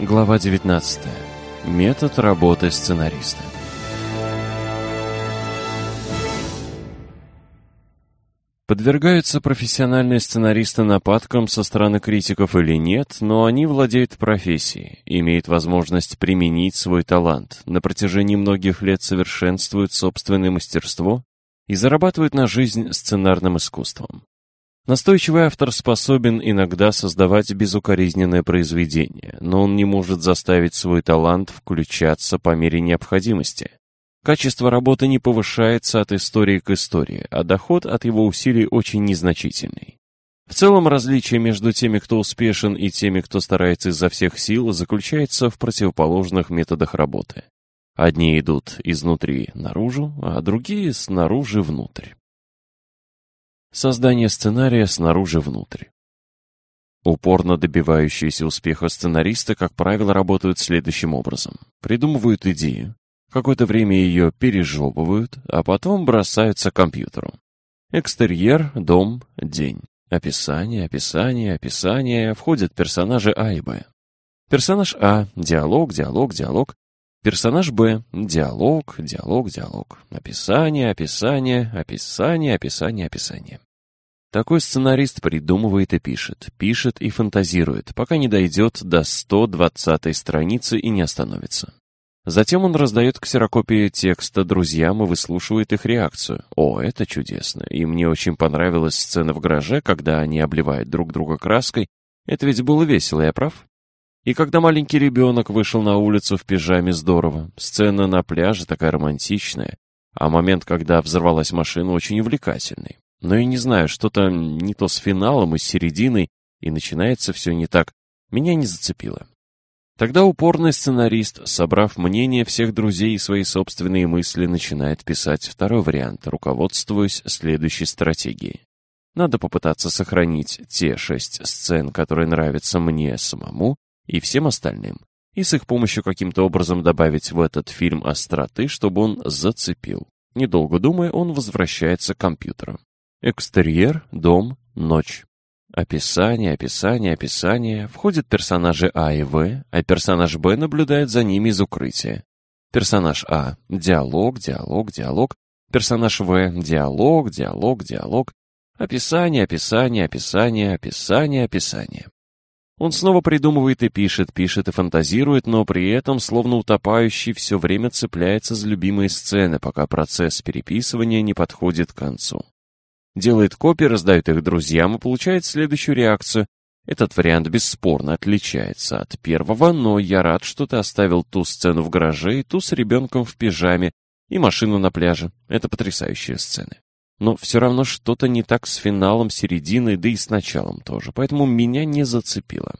Глава 19. Метод работы сценариста. Подвергаются профессиональные сценаристы нападкам со стороны критиков или нет, но они владеют профессией, имеют возможность применить свой талант, на протяжении многих лет совершенствуют собственное мастерство и зарабатывают на жизнь сценарным искусством. Настойчивый автор способен иногда создавать безукоризненное произведение, но он не может заставить свой талант включаться по мере необходимости. Качество работы не повышается от истории к истории, а доход от его усилий очень незначительный. В целом различие между теми, кто успешен, и теми, кто старается изо всех сил, заключается в противоположных методах работы. Одни идут изнутри наружу, а другие снаружи внутрь. Создание сценария снаружи внутрь. Упорно добивающиеся успеха сценаристы, как правило, работают следующим образом. Придумывают идею, какое-то время ее пережевывают, а потом бросаются к компьютеру. Экстерьер, дом, день. Описание, описание, описание. Входят персонажи А и Б. Персонаж А – диалог, диалог, диалог. Персонаж Б – диалог, диалог, диалог. Описание, описание, описание, описание, описание. Такой сценарист придумывает и пишет, пишет и фантазирует, пока не дойдет до 120 страницы и не остановится. Затем он раздает ксерокопии текста друзьям и выслушивает их реакцию. О, это чудесно. И мне очень понравилась сцена в гараже, когда они обливают друг друга краской. Это ведь было весело, я прав? И когда маленький ребенок вышел на улицу в пижаме, здорово. Сцена на пляже такая романтичная. А момент, когда взорвалась машина, очень увлекательный. Но я не знаю, что-то не то с финалом и с серединой, и начинается все не так. Меня не зацепило. Тогда упорный сценарист, собрав мнение всех друзей и свои собственные мысли, начинает писать второй вариант, руководствуясь следующей стратегией. Надо попытаться сохранить те шесть сцен, которые нравятся мне самому и всем остальным, и с их помощью каким-то образом добавить в этот фильм остроты, чтобы он зацепил. Недолго думая, он возвращается к компьютеру. Экстерьер, дом, ночь. Описание, описание, описание. Входят персонажи А и В, а персонаж Б наблюдает за ними из укрытия. Персонаж А – диалог, диалог, диалог. Персонаж В – диалог, диалог, диалог. Описание, описание, описание, описание, описание. Он снова придумывает и пишет, пишет и фантазирует, но при этом, словно утопающий, все время цепляется за любимые сцены, пока процесс переписывания не подходит к концу делает копии, раздает их друзьям и получает следующую реакцию. Этот вариант бесспорно отличается от первого, но я рад, что ты оставил ту сцену в гараже и ту с ребенком в пижаме, и машину на пляже. Это потрясающие сцены. Но все равно что-то не так с финалом, серединой, да и с началом тоже, поэтому меня не зацепило.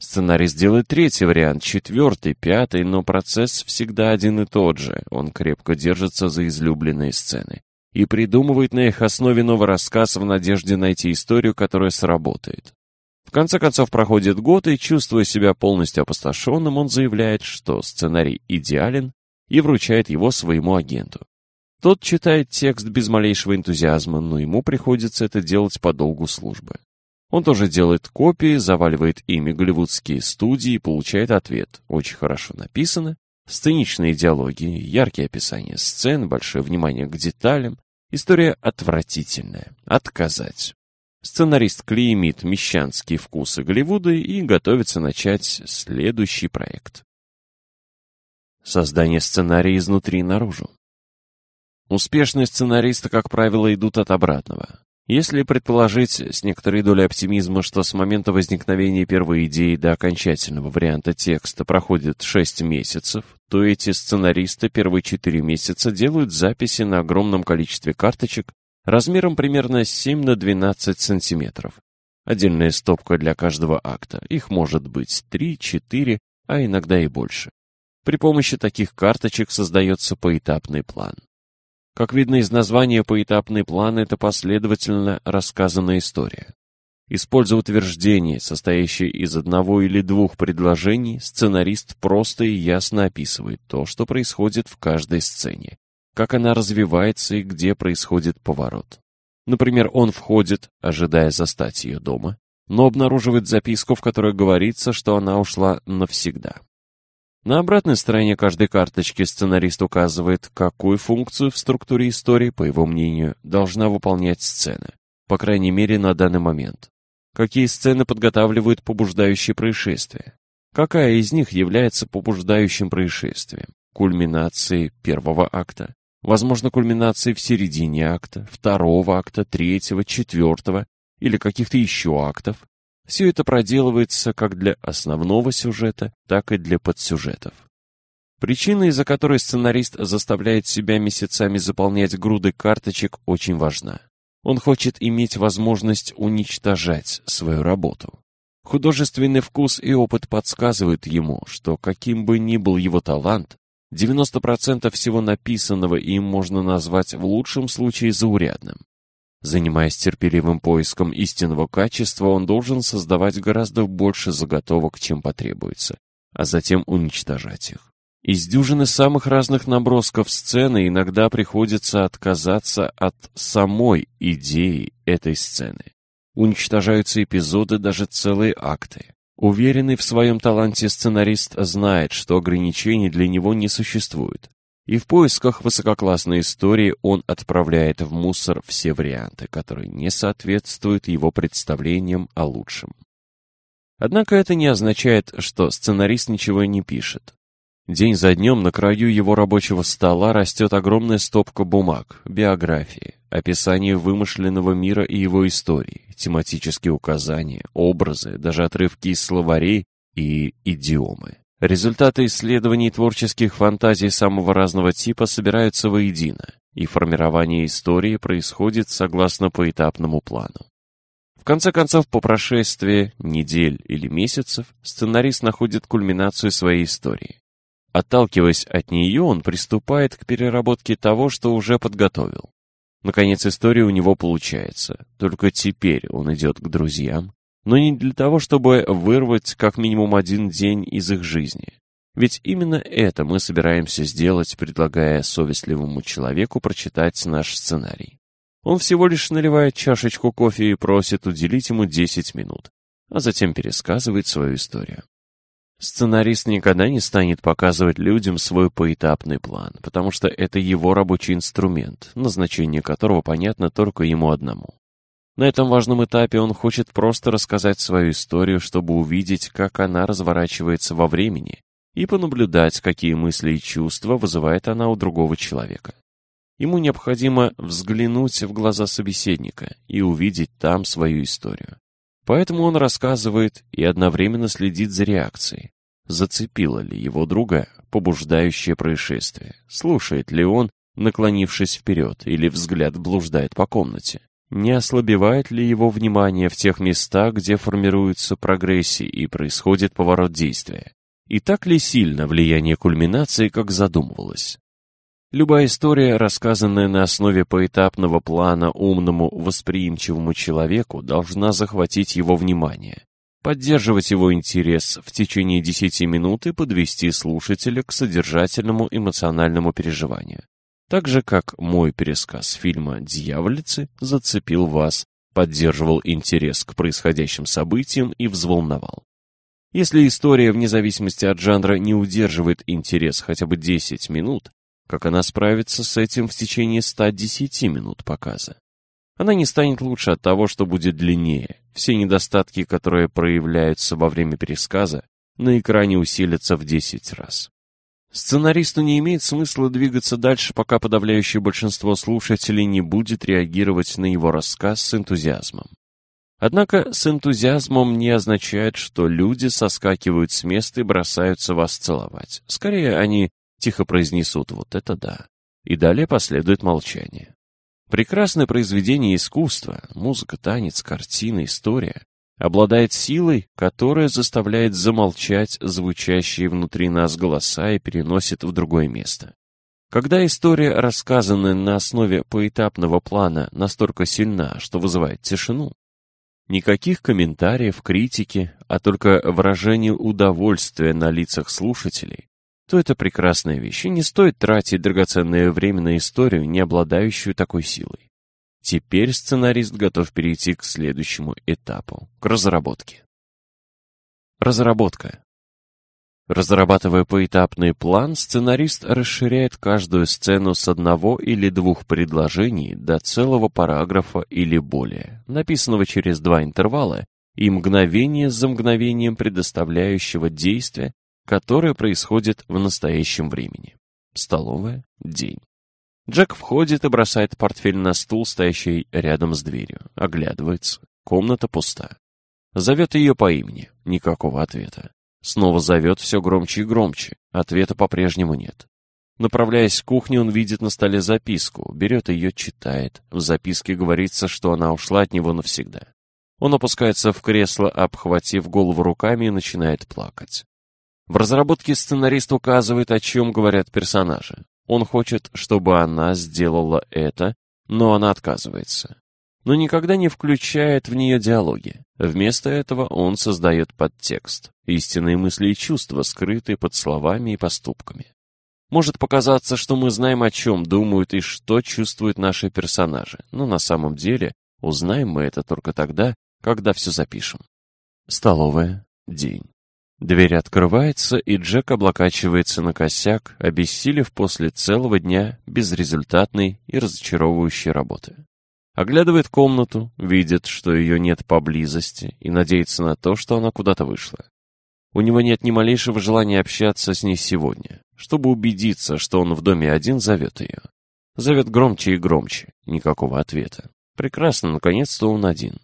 Сценарист делает третий вариант, четвертый, пятый, но процесс всегда один и тот же. Он крепко держится за излюбленные сцены и придумывает на их основе новый рассказ в надежде найти историю, которая сработает. В конце концов проходит год, и, чувствуя себя полностью опустошенным, он заявляет, что сценарий идеален, и вручает его своему агенту. Тот читает текст без малейшего энтузиазма, но ему приходится это делать по долгу службы. Он тоже делает копии, заваливает ими голливудские студии и получает ответ. Очень хорошо написано, Сценичные диалоги, яркие описания сцен, большое внимание к деталям. История отвратительная. Отказать. Сценарист клеймит мещанские вкусы Голливуда и готовится начать следующий проект. Создание сценария изнутри наружу. Успешные сценаристы, как правило, идут от обратного. Если предположить с некоторой долей оптимизма, что с момента возникновения первой идеи до окончательного варианта текста проходит 6 месяцев, то эти сценаристы первые 4 месяца делают записи на огромном количестве карточек размером примерно 7 на 12 сантиметров. Отдельная стопка для каждого акта. Их может быть 3-4, а иногда и больше. При помощи таких карточек создается поэтапный план. Как видно из названия, поэтапный план — это последовательно рассказанная история. Используя утверждение, состоящее из одного или двух предложений, сценарист просто и ясно описывает то, что происходит в каждой сцене, как она развивается и где происходит поворот. Например, он входит, ожидая застать ее дома, но обнаруживает записку, в которой говорится, что она ушла навсегда. На обратной стороне каждой карточки сценарист указывает, какую функцию в структуре истории, по его мнению, должна выполнять сцена, по крайней мере на данный момент. Какие сцены подготавливают побуждающие происшествия? Какая из них является побуждающим происшествием? Кульминацией первого акта? Возможно, кульминацией в середине акта, второго акта, третьего, четвертого или каких-то еще актов? Все это проделывается как для основного сюжета, так и для подсюжетов. Причина, из-за которой сценарист заставляет себя месяцами заполнять груды карточек, очень важна. Он хочет иметь возможность уничтожать свою работу. Художественный вкус и опыт подсказывают ему, что каким бы ни был его талант, 90% всего написанного им можно назвать в лучшем случае заурядным. Занимаясь терпеливым поиском истинного качества, он должен создавать гораздо больше заготовок, чем потребуется, а затем уничтожать их. Из дюжины самых разных набросков сцены иногда приходится отказаться от самой идеи этой сцены. Уничтожаются эпизоды, даже целые акты. Уверенный в своем таланте сценарист знает, что ограничений для него не существует. И в поисках высококлассной истории он отправляет в мусор все варианты, которые не соответствуют его представлениям о лучшем. Однако это не означает, что сценарист ничего не пишет. День за днем на краю его рабочего стола растет огромная стопка бумаг, биографии, описание вымышленного мира и его истории, тематические указания, образы, даже отрывки из словарей и идиомы. Результаты исследований творческих фантазий самого разного типа собираются воедино, и формирование истории происходит согласно поэтапному плану. В конце концов, по прошествии недель или месяцев, сценарист находит кульминацию своей истории. Отталкиваясь от нее, он приступает к переработке того, что уже подготовил. Наконец, история у него получается. Только теперь он идет к друзьям, но не для того, чтобы вырвать как минимум один день из их жизни. Ведь именно это мы собираемся сделать, предлагая совестливому человеку прочитать наш сценарий. Он всего лишь наливает чашечку кофе и просит уделить ему 10 минут, а затем пересказывает свою историю. Сценарист никогда не станет показывать людям свой поэтапный план, потому что это его рабочий инструмент, назначение которого понятно только ему одному. На этом важном этапе он хочет просто рассказать свою историю, чтобы увидеть, как она разворачивается во времени, и понаблюдать, какие мысли и чувства вызывает она у другого человека. Ему необходимо взглянуть в глаза собеседника и увидеть там свою историю. Поэтому он рассказывает и одновременно следит за реакцией. Зацепило ли его друга побуждающее происшествие? Слушает ли он, наклонившись вперед, или взгляд блуждает по комнате? Не ослабевает ли его внимание в тех местах, где формируются прогрессии и происходит поворот действия? И так ли сильно влияние кульминации, как задумывалось? Любая история, рассказанная на основе поэтапного плана умному, восприимчивому человеку, должна захватить его внимание, поддерживать его интерес в течение 10 минут и подвести слушателя к содержательному эмоциональному переживанию. Так же, как мой пересказ фильма «Дьяволицы» зацепил вас, поддерживал интерес к происходящим событиям и взволновал. Если история, вне зависимости от жанра, не удерживает интерес хотя бы 10 минут, как она справится с этим в течение 110 минут показа? Она не станет лучше от того, что будет длиннее. Все недостатки, которые проявляются во время пересказа, на экране усилятся в 10 раз. Сценаристу не имеет смысла двигаться дальше, пока подавляющее большинство слушателей не будет реагировать на его рассказ с энтузиазмом. Однако с энтузиазмом не означает, что люди соскакивают с места и бросаются вас целовать. Скорее, они тихо произнесут «вот это да». И далее последует молчание. Прекрасное произведение искусства, музыка, танец, картина, история, обладает силой, которая заставляет замолчать звучащие внутри нас голоса и переносит в другое место. Когда история, рассказанная на основе поэтапного плана, настолько сильна, что вызывает тишину, никаких комментариев, критики, а только выражение удовольствия на лицах слушателей, то это прекрасная вещь, и не стоит тратить драгоценное время на историю, не обладающую такой силой. Теперь сценарист готов перейти к следующему этапу, к разработке. Разработка. Разрабатывая поэтапный план, сценарист расширяет каждую сцену с одного или двух предложений до целого параграфа или более, написанного через два интервала и мгновение за мгновением предоставляющего действия, которое происходит в настоящем времени. Столовая, день. Джек входит и бросает портфель на стул, стоящий рядом с дверью. Оглядывается. Комната пуста. Зовет ее по имени. Никакого ответа. Снова зовет все громче и громче. Ответа по-прежнему нет. Направляясь к кухне, он видит на столе записку, берет ее, читает. В записке говорится, что она ушла от него навсегда. Он опускается в кресло, обхватив голову руками и начинает плакать. В разработке сценарист указывает, о чем говорят персонажи. Он хочет, чтобы она сделала это, но она отказывается. Но никогда не включает в нее диалоги. Вместо этого он создает подтекст, истинные мысли и чувства, скрытые под словами и поступками. Может показаться, что мы знаем, о чем думают и что чувствуют наши персонажи, но на самом деле узнаем мы это только тогда, когда все запишем. Столовая. День. Дверь открывается, и Джек облокачивается на косяк, обессилев после целого дня безрезультатной и разочаровывающей работы. Оглядывает комнату, видит, что ее нет поблизости, и надеется на то, что она куда-то вышла. У него нет ни малейшего желания общаться с ней сегодня. Чтобы убедиться, что он в доме один, зовет ее. Зовет громче и громче. Никакого ответа. Прекрасно, наконец-то он один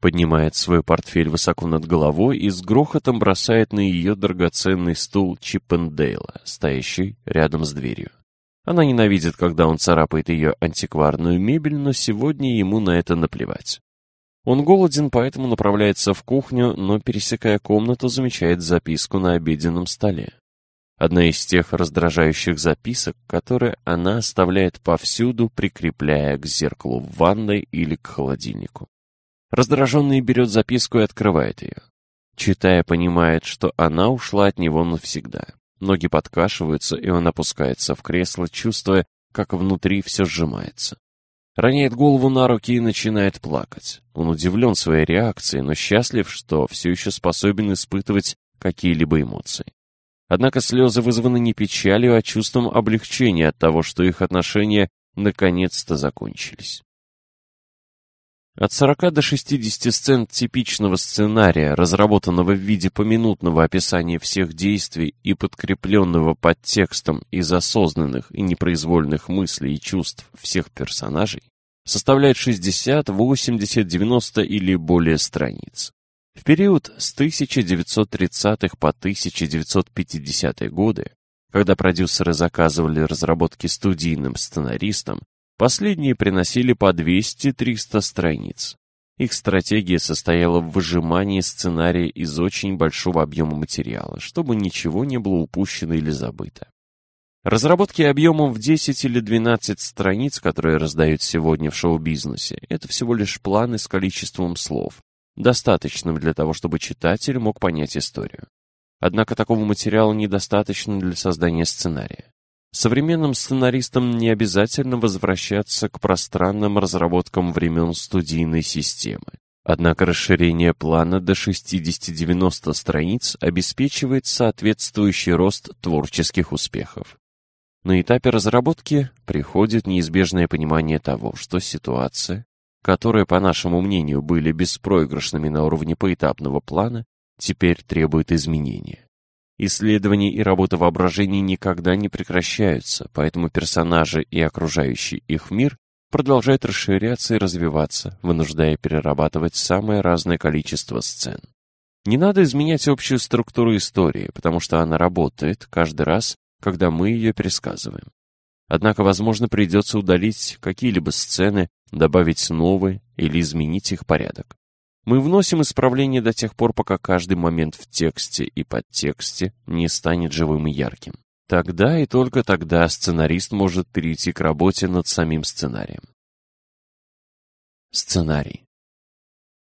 поднимает свой портфель высоко над головой и с грохотом бросает на ее драгоценный стул Чиппендейла, стоящий рядом с дверью. Она ненавидит, когда он царапает ее антикварную мебель, но сегодня ему на это наплевать. Он голоден, поэтому направляется в кухню, но, пересекая комнату, замечает записку на обеденном столе. Одна из тех раздражающих записок, которые она оставляет повсюду, прикрепляя к зеркалу в ванной или к холодильнику. Раздраженный берет записку и открывает ее. Читая, понимает, что она ушла от него навсегда. Ноги подкашиваются, и он опускается в кресло, чувствуя, как внутри все сжимается. Роняет голову на руки и начинает плакать. Он удивлен своей реакцией, но счастлив, что все еще способен испытывать какие-либо эмоции. Однако слезы вызваны не печалью, а чувством облегчения от того, что их отношения наконец-то закончились. От 40 до 60 сцен типичного сценария, разработанного в виде поминутного описания всех действий и подкрепленного подтекстом из осознанных и непроизвольных мыслей и чувств всех персонажей, составляет 60, 80, 90 или более страниц. В период с 1930-х по 1950-е годы, когда продюсеры заказывали разработки студийным сценаристам, Последние приносили по 200-300 страниц. Их стратегия состояла в выжимании сценария из очень большого объема материала, чтобы ничего не было упущено или забыто. Разработки объемом в 10 или 12 страниц, которые раздают сегодня в шоу-бизнесе, это всего лишь планы с количеством слов, достаточным для того, чтобы читатель мог понять историю. Однако такого материала недостаточно для создания сценария. Современным сценаристам не обязательно возвращаться к пространным разработкам времен студийной системы. Однако расширение плана до 60-90 страниц обеспечивает соответствующий рост творческих успехов. На этапе разработки приходит неизбежное понимание того, что ситуация, которые, по нашему мнению, были беспроигрышными на уровне поэтапного плана, теперь требует изменения. Исследования и работа воображения никогда не прекращаются, поэтому персонажи и окружающий их мир продолжают расширяться и развиваться, вынуждая перерабатывать самое разное количество сцен. Не надо изменять общую структуру истории, потому что она работает каждый раз, когда мы ее пересказываем. Однако, возможно, придется удалить какие-либо сцены, добавить новые или изменить их порядок. Мы вносим исправления до тех пор, пока каждый момент в тексте и подтексте не станет живым и ярким. Тогда и только тогда сценарист может перейти к работе над самим сценарием. Сценарий.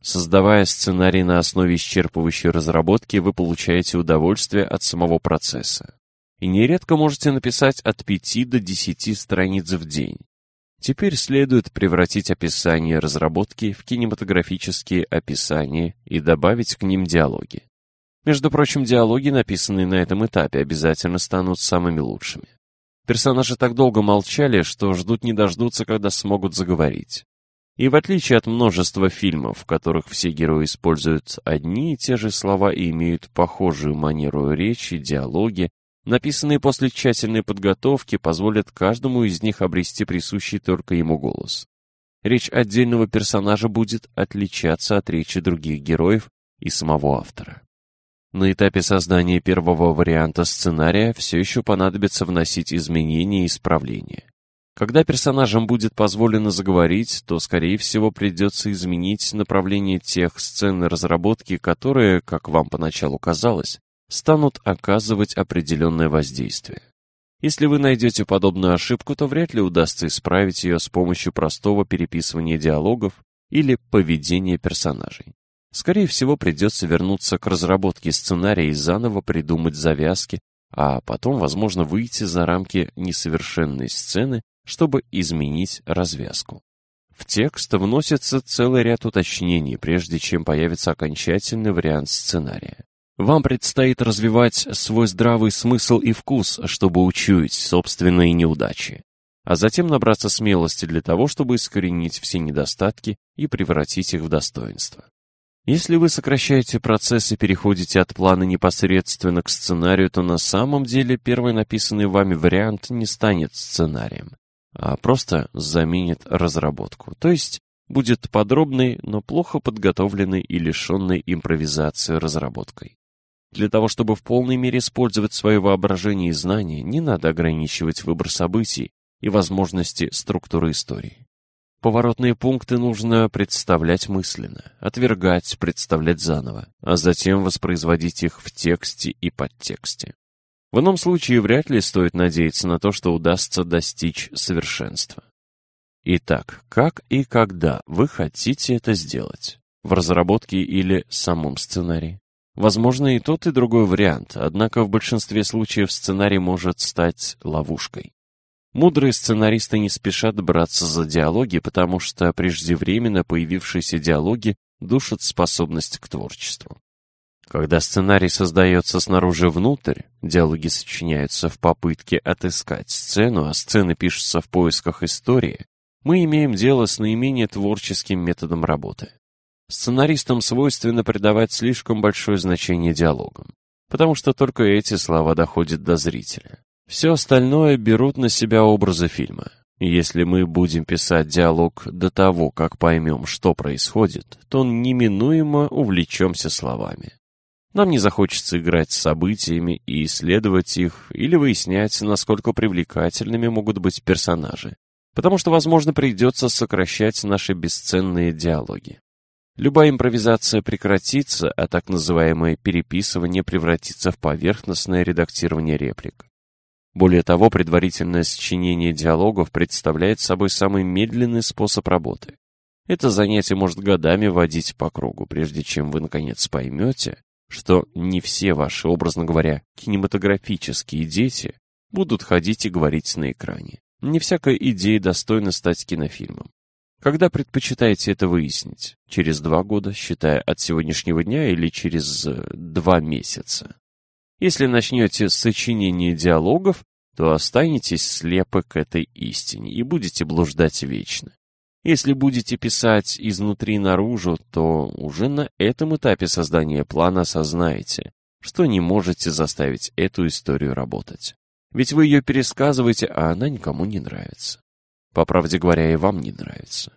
Создавая сценарий на основе исчерпывающей разработки, вы получаете удовольствие от самого процесса. И нередко можете написать от 5 до 10 страниц в день. Теперь следует превратить описание разработки в кинематографические описания и добавить к ним диалоги. Между прочим, диалоги, написанные на этом этапе, обязательно станут самыми лучшими. Персонажи так долго молчали, что ждут не дождутся, когда смогут заговорить. И в отличие от множества фильмов, в которых все герои используют одни и те же слова и имеют похожую манеру речи, диалоги, написанные после тщательной подготовки, позволят каждому из них обрести присущий только ему голос. Речь отдельного персонажа будет отличаться от речи других героев и самого автора. На этапе создания первого варианта сценария все еще понадобится вносить изменения и исправления. Когда персонажам будет позволено заговорить, то, скорее всего, придется изменить направление тех сцен разработки, которые, как вам поначалу казалось, станут оказывать определенное воздействие. Если вы найдете подобную ошибку, то вряд ли удастся исправить ее с помощью простого переписывания диалогов или поведения персонажей. Скорее всего, придется вернуться к разработке сценария и заново придумать завязки, а потом, возможно, выйти за рамки несовершенной сцены, чтобы изменить развязку. В текст вносится целый ряд уточнений, прежде чем появится окончательный вариант сценария. Вам предстоит развивать свой здравый смысл и вкус, чтобы учуять собственные неудачи, а затем набраться смелости для того, чтобы искоренить все недостатки и превратить их в достоинство. Если вы сокращаете процесс и переходите от плана непосредственно к сценарию, то на самом деле первый написанный вами вариант не станет сценарием, а просто заменит разработку. То есть будет подробной, но плохо подготовленной и лишенной импровизации разработкой. Для того, чтобы в полной мере использовать свое воображение и знания, не надо ограничивать выбор событий и возможности структуры истории. Поворотные пункты нужно представлять мысленно, отвергать, представлять заново, а затем воспроизводить их в тексте и подтексте. В ином случае вряд ли стоит надеяться на то, что удастся достичь совершенства. Итак, как и когда вы хотите это сделать? В разработке или самом сценарии? Возможно и тот, и другой вариант, однако в большинстве случаев сценарий может стать ловушкой. Мудрые сценаристы не спешат браться за диалоги, потому что преждевременно появившиеся диалоги душат способность к творчеству. Когда сценарий создается снаружи внутрь, диалоги сочиняются в попытке отыскать сцену, а сцены пишутся в поисках истории, мы имеем дело с наименее творческим методом работы. Сценаристам свойственно придавать слишком большое значение диалогам, потому что только эти слова доходят до зрителя. Все остальное берут на себя образы фильма. Если мы будем писать диалог до того, как поймем, что происходит, то неминуемо увлечемся словами. Нам не захочется играть с событиями и исследовать их, или выяснять, насколько привлекательными могут быть персонажи, потому что, возможно, придется сокращать наши бесценные диалоги. Любая импровизация прекратится, а так называемое переписывание превратится в поверхностное редактирование реплик. Более того, предварительное сочинение диалогов представляет собой самый медленный способ работы. Это занятие может годами водить по кругу, прежде чем вы наконец поймете, что не все ваши, образно говоря, кинематографические дети будут ходить и говорить на экране. Не всякая идея достойна стать кинофильмом. Когда предпочитаете это выяснить? Через два года, считая от сегодняшнего дня, или через э, два месяца? Если начнете с сочинения диалогов, то останетесь слепы к этой истине и будете блуждать вечно. Если будете писать изнутри наружу, то уже на этом этапе создания плана осознаете, что не можете заставить эту историю работать. Ведь вы ее пересказываете, а она никому не нравится. По правде говоря, и вам не нравится.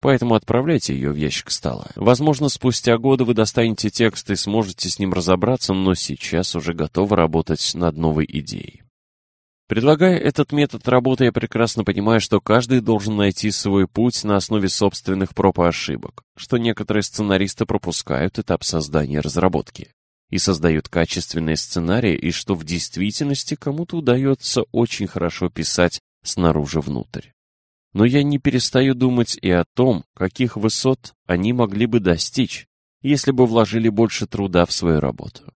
Поэтому отправляйте ее в ящик стола. Возможно, спустя годы вы достанете текст и сможете с ним разобраться, но сейчас уже готовы работать над новой идеей. Предлагая этот метод работы, я прекрасно понимаю, что каждый должен найти свой путь на основе собственных проб и ошибок, что некоторые сценаристы пропускают этап создания разработки и создают качественные сценарии, и что в действительности кому-то удается очень хорошо писать снаружи внутрь. Но я не перестаю думать и о том, каких высот они могли бы достичь, если бы вложили больше труда в свою работу.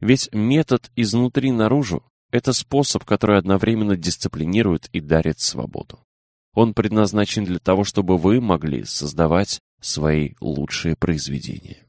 Ведь метод изнутри наружу это способ, который одновременно дисциплинирует и дарит свободу. Он предназначен для того, чтобы вы могли создавать свои лучшие произведения.